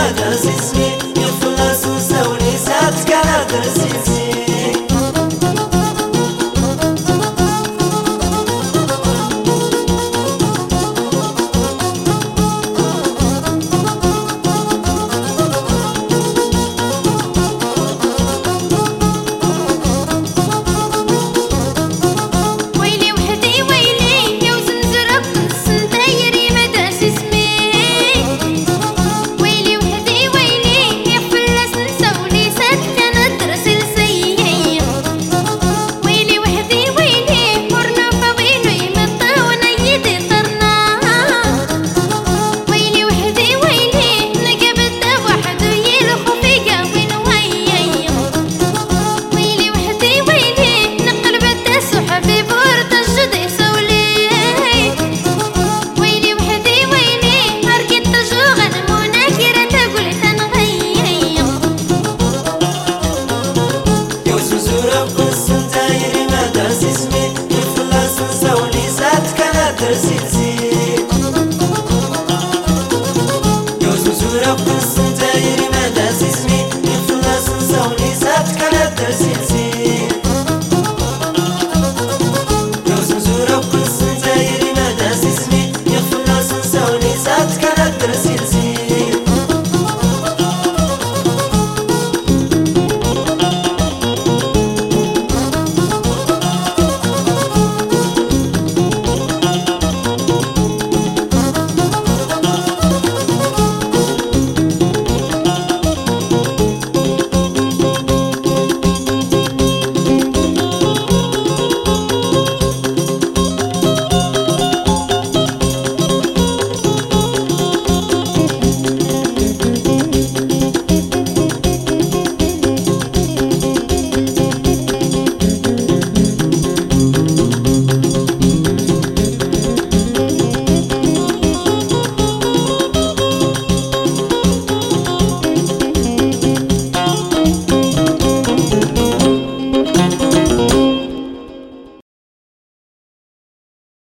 Nada This is me.